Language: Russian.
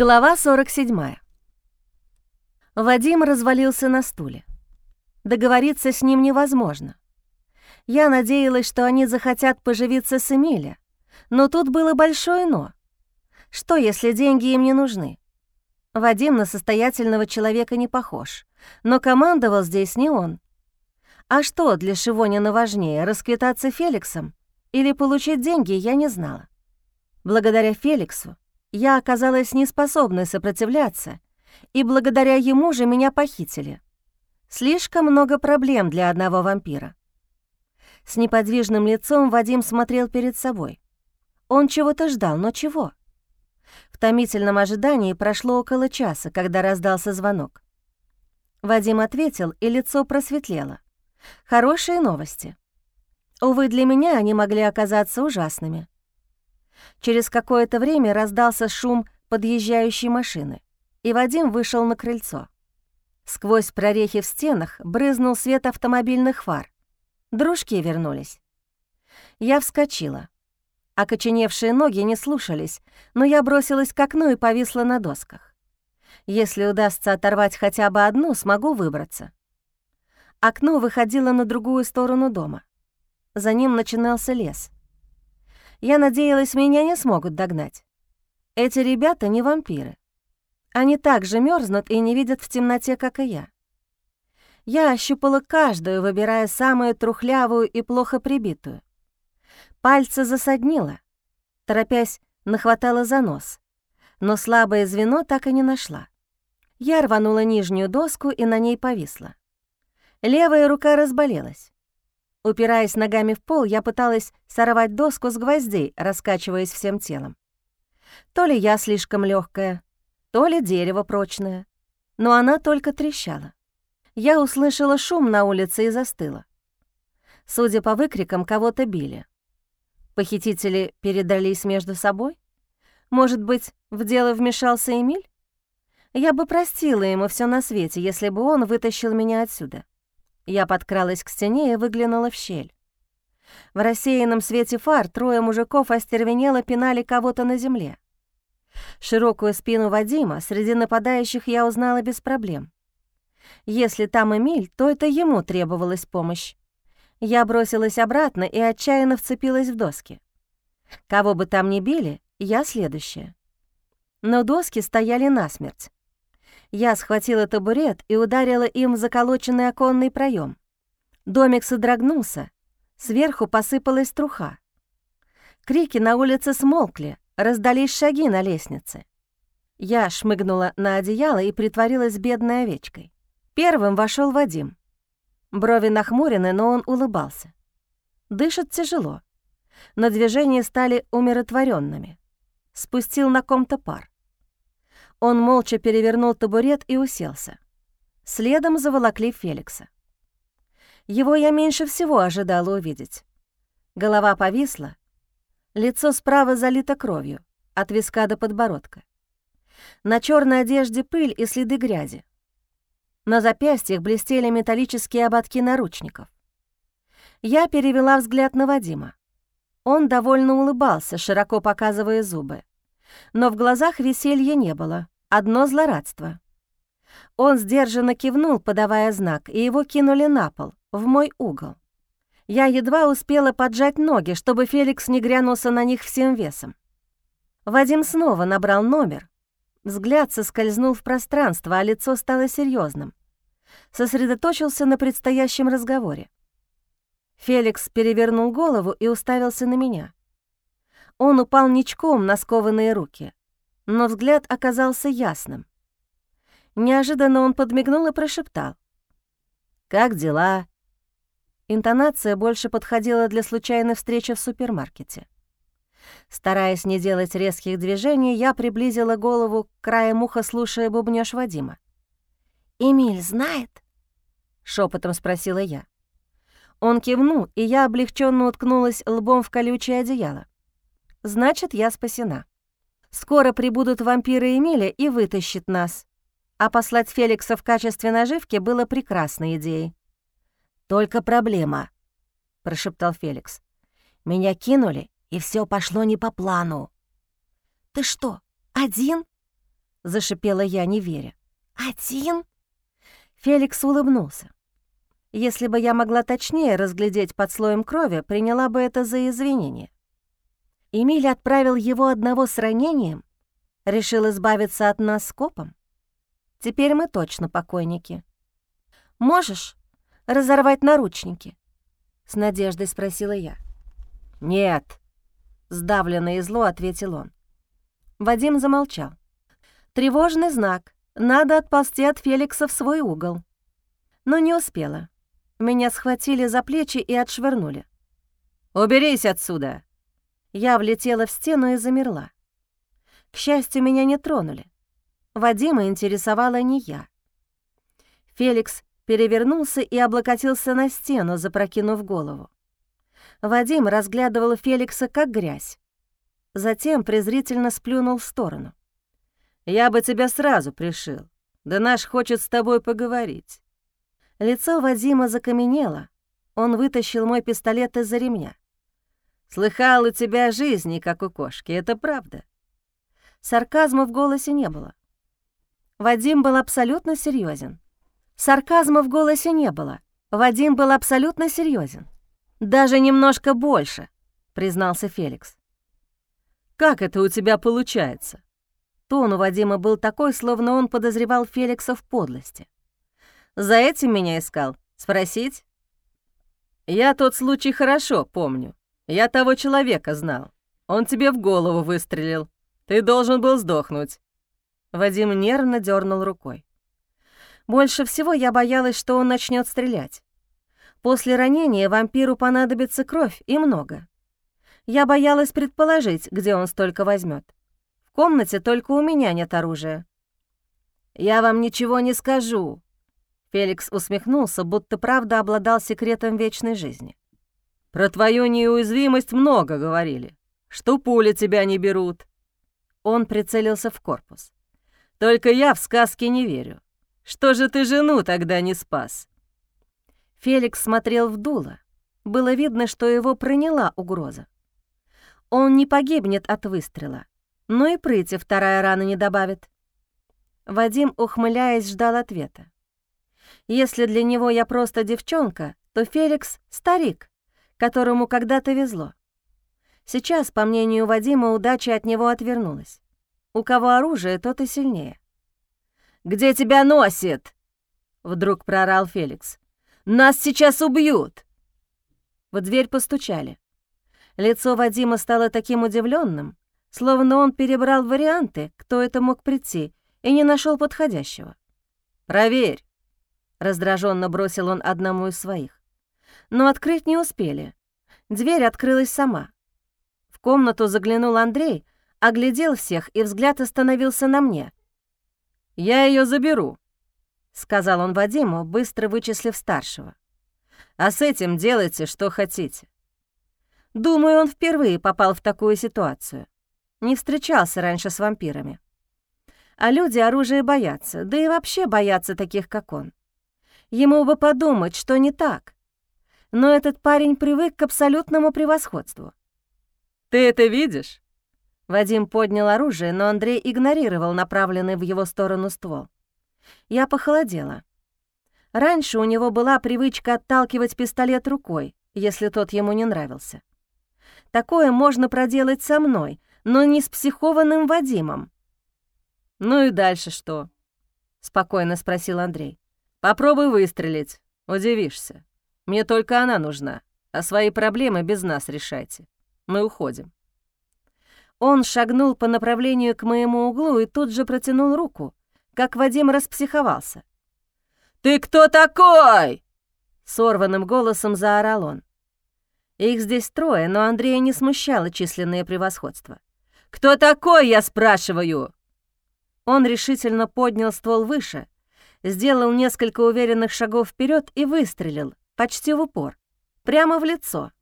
Глава 47. Вадим развалился на стуле. Договориться с ним невозможно. Я надеялась, что они захотят поживиться с Эмиля, но тут было большое «но». Что, если деньги им не нужны? Вадим на состоятельного человека не похож, но командовал здесь не он. А что для Шивонина важнее, расквитаться Феликсом или получить деньги, я не знала. Благодаря Феликсу я оказалась неспособной сопротивляться, и благодаря ему же меня похитили. Слишком много проблем для одного вампира. С неподвижным лицом Вадим смотрел перед собой. Он чего-то ждал, но чего? В томительном ожидании прошло около часа, когда раздался звонок. Вадим ответил, и лицо просветлело. Хорошие новости. Увы, для меня они могли оказаться ужасными. Через какое-то время раздался шум подъезжающей машины, и Вадим вышел на крыльцо. Сквозь прорехи в стенах брызнул свет автомобильных фар. Дружки вернулись. Я вскочила. Окоченевшие ноги не слушались, но я бросилась к окну и повисла на досках. Если удастся оторвать хотя бы одну, смогу выбраться. Окно выходило на другую сторону дома. За ним начинался лес — я надеялась, меня не смогут догнать. Эти ребята не вампиры. Они так же мерзнут и не видят в темноте, как и я. Я ощупала каждую, выбирая самую трухлявую и плохо прибитую. Пальцы засаднило, торопясь, нахватала за нос, но слабое звено так и не нашла. Я рванула нижнюю доску и на ней повисла. Левая рука разболелась. Упираясь ногами в пол, я пыталась сорвать доску с гвоздей, раскачиваясь всем телом. То ли я слишком легкая, то ли дерево прочное, но она только трещала. Я услышала шум на улице и застыла. Судя по выкрикам, кого-то били. Похитители передрались между собой? Может быть, в дело вмешался Эмиль? Я бы простила ему все на свете, если бы он вытащил меня отсюда. Я подкралась к стене и выглянула в щель. В рассеянном свете фар трое мужиков остервенело пинали кого-то на земле. Широкую спину Вадима среди нападающих я узнала без проблем. Если там Эмиль, то это ему требовалась помощь. Я бросилась обратно и отчаянно вцепилась в доски. Кого бы там ни били, я следующая. Но доски стояли насмерть. Я схватила табурет и ударила им в заколоченный оконный проем. Домик содрогнулся, сверху посыпалась труха. Крики на улице смолкли, раздались шаги на лестнице. Я шмыгнула на одеяло и притворилась бедной овечкой. Первым вошел Вадим. Брови нахмурены, но он улыбался. Дышит тяжело, но движения стали умиротворенными. Спустил на ком-то пар. Он молча перевернул табурет и уселся. Следом заволокли Феликса. Его я меньше всего ожидала увидеть. Голова повисла, лицо справа залито кровью, от виска до подбородка. На черной одежде пыль и следы грязи. На запястьях блестели металлические ободки наручников. Я перевела взгляд на Вадима. Он довольно улыбался, широко показывая зубы но в глазах веселья не было, одно злорадство. Он сдержанно кивнул, подавая знак, и его кинули на пол, в мой угол. Я едва успела поджать ноги, чтобы Феликс не грянулся на них всем весом. Вадим снова набрал номер. Взгляд соскользнул в пространство, а лицо стало серьезным. Сосредоточился на предстоящем разговоре. Феликс перевернул голову и уставился на меня. Он упал ничком на скованные руки, но взгляд оказался ясным. Неожиданно он подмигнул и прошептал. «Как дела?» Интонация больше подходила для случайной встречи в супермаркете. Стараясь не делать резких движений, я приблизила голову к краю уха, слушая бубнёж Вадима. «Эмиль знает?» — шепотом спросила я. Он кивнул, и я облегченно уткнулась лбом в колючее одеяло. Значит, я спасена. Скоро прибудут вампиры Эмиля и вытащат нас. А послать Феликса в качестве наживки было прекрасной идеей. «Только проблема», — прошептал Феликс. «Меня кинули, и все пошло не по плану». «Ты что, один?» — зашипела я, не веря. «Один?» Феликс улыбнулся. Если бы я могла точнее разглядеть под слоем крови, приняла бы это за извинение. Эмиль отправил его одного с ранением, решил избавиться от нас скопом. Теперь мы точно покойники. «Можешь разорвать наручники?» — с надеждой спросила я. «Нет», — сдавленно и зло ответил он. Вадим замолчал. Тревожный знак. Надо отползти от Феликса в свой угол. Но не успела. Меня схватили за плечи и отшвырнули. «Уберись отсюда!» Я влетела в стену и замерла. К счастью, меня не тронули. Вадима интересовала не я. Феликс перевернулся и облокотился на стену, запрокинув голову. Вадим разглядывал Феликса как грязь. Затем презрительно сплюнул в сторону. «Я бы тебя сразу пришил. Да наш хочет с тобой поговорить». Лицо Вадима закаменело. Он вытащил мой пистолет из-за ремня. «Слыхал у тебя жизни, как у кошки, это правда?» Сарказма в голосе не было. Вадим был абсолютно серьезен. Сарказма в голосе не было. Вадим был абсолютно серьезен. «Даже немножко больше», — признался Феликс. «Как это у тебя получается?» Тон у Вадима был такой, словно он подозревал Феликса в подлости. «За этим меня искал? Спросить?» «Я тот случай хорошо помню. Я того человека знал. Он тебе в голову выстрелил. Ты должен был сдохнуть». Вадим нервно дернул рукой. Больше всего я боялась, что он начнет стрелять. После ранения вампиру понадобится кровь и много. Я боялась предположить, где он столько возьмет. В комнате только у меня нет оружия. «Я вам ничего не скажу», — Феликс усмехнулся, будто правда обладал секретом вечной жизни. «Про твою неуязвимость много говорили, что пули тебя не берут». Он прицелился в корпус. «Только я в сказки не верю. Что же ты жену тогда не спас?» Феликс смотрел в дуло. Было видно, что его проняла угроза. Он не погибнет от выстрела, но и прыти вторая рана не добавит. Вадим, ухмыляясь, ждал ответа. Если для него я просто девчонка, то Феликс — старик, которому когда-то везло. Сейчас, по мнению Вадима, удача от него отвернулась. У кого оружие, тот и сильнее. «Где тебя носит?» — вдруг проорал Феликс. Нас сейчас убьют!» В дверь постучали. Лицо Вадима стало таким удивленным, словно он перебрал варианты, кто это мог прийти, и не нашел подходящего. «Проверь!» — раздраженно бросил он одному из своих. Но открыть не успели. Дверь открылась сама. В комнату заглянул Андрей, оглядел всех, и взгляд остановился на мне. «Я ее заберу», — сказал он Вадиму, быстро вычислив старшего. «А с этим делайте, что хотите». Думаю, он впервые попал в такую ситуацию. Не встречался раньше с вампирами. А люди оружие боятся, да и вообще боятся таких, как он. Ему бы подумать, что не так. Но этот парень привык к абсолютному превосходству. «Ты это видишь?» Вадим поднял оружие, но Андрей игнорировал направленный в его сторону ствол. Я похолодела. Раньше у него была привычка отталкивать пистолет рукой, если тот ему не нравился. Такое можно проделать со мной, но не с психованным Вадимом. «Ну и дальше что?» — спокойно спросил Андрей. «Попробуй выстрелить, удивишься. Мне только она нужна, а свои проблемы без нас решайте. Мы уходим». Он шагнул по направлению к моему углу и тут же протянул руку, как Вадим распсиховался. «Ты кто такой?» Сорванным голосом заорал он. Их здесь трое, но Андрея не смущало численное превосходство. «Кто такой, я спрашиваю?» Он решительно поднял ствол выше, сделал несколько уверенных шагов вперед и выстрелил, почти в упор, прямо в лицо.